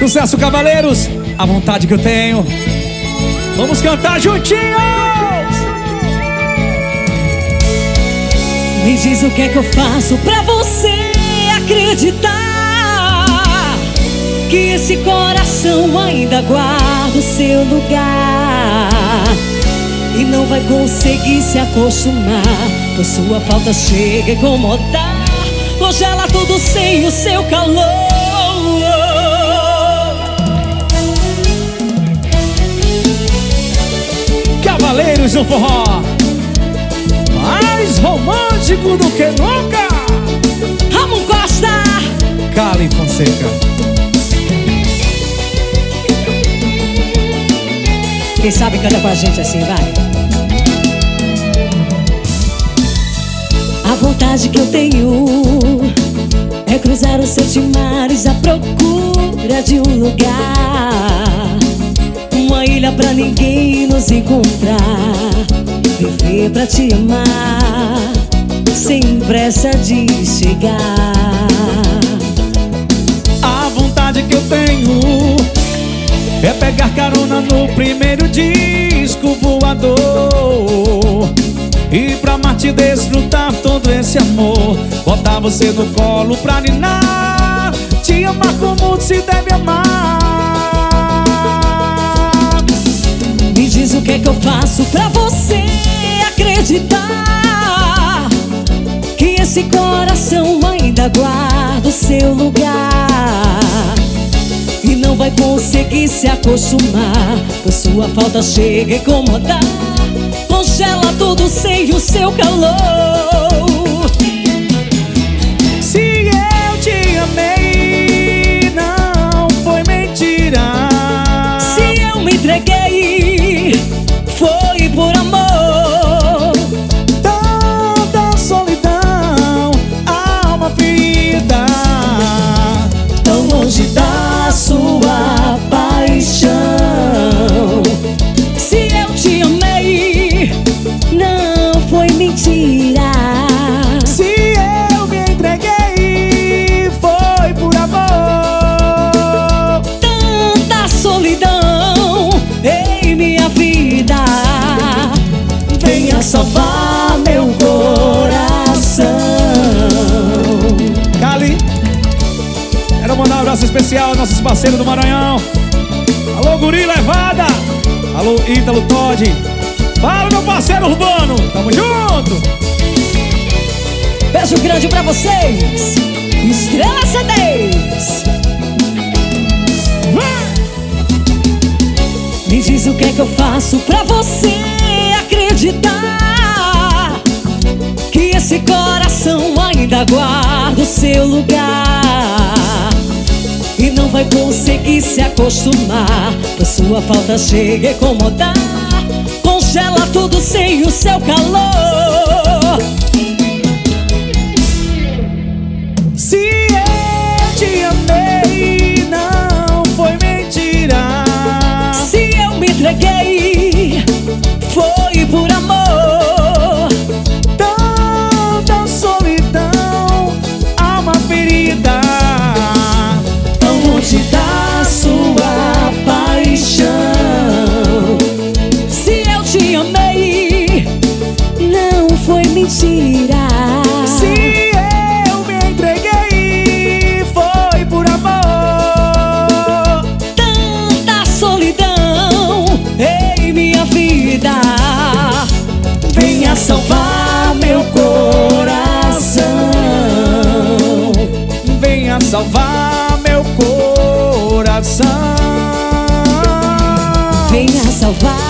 Sucesso, cavaleiros! A vontade que eu tenho. Vamos cantar juntinhos! Me diz o que é que eu faço pra você acreditar Que esse coração ainda guarda o seu lugar E não vai conseguir se acostumar Pois sua falta chega a incomodar Congela tudo sem o seu calor Cavaleiros do Forró. Mais romântico do que nunca. Ramon Costa. Cali Fonseca? Quem sabe canta com a gente assim, vai. A vontade que eu tenho É cruzar os sete mares à procura de um lugar Uma ilha pra ninguém nos encontrar. Viver pra te amar Sem pressa de chegar. A vontade que eu tenho É pegar carona no primeiro disco voador. E pra Marte desfrutar todo esse amor Botar você no colo pra ninar. Te amar como se deve amar faço pra você acreditar Que esse coração ainda guarda o seu lugar. E não vai conseguir se acostumar Pois sua falta chega a incomodar. Congela tudo sem o seu calor abraço especial aos nossos parceiros do Maranhão. Alô, Guri Levada. Alô, Ítalo Todd. Fala, meu parceiro urbano, tamo junto. Beijo grande pra vocês. Estrela CDs Me diz o que é que eu faço pra você acreditar Que esse coração ainda guarda o seu lugar vai conseguir se acostumar. Pois sua falta chega a incomodar. Congela tudo sem o seu calor mentira. Se eu me entreguei, foi por amor Tanta solidão em minha vida. Venha salvar meu coração. Venha salvar meu coração Venha salvar.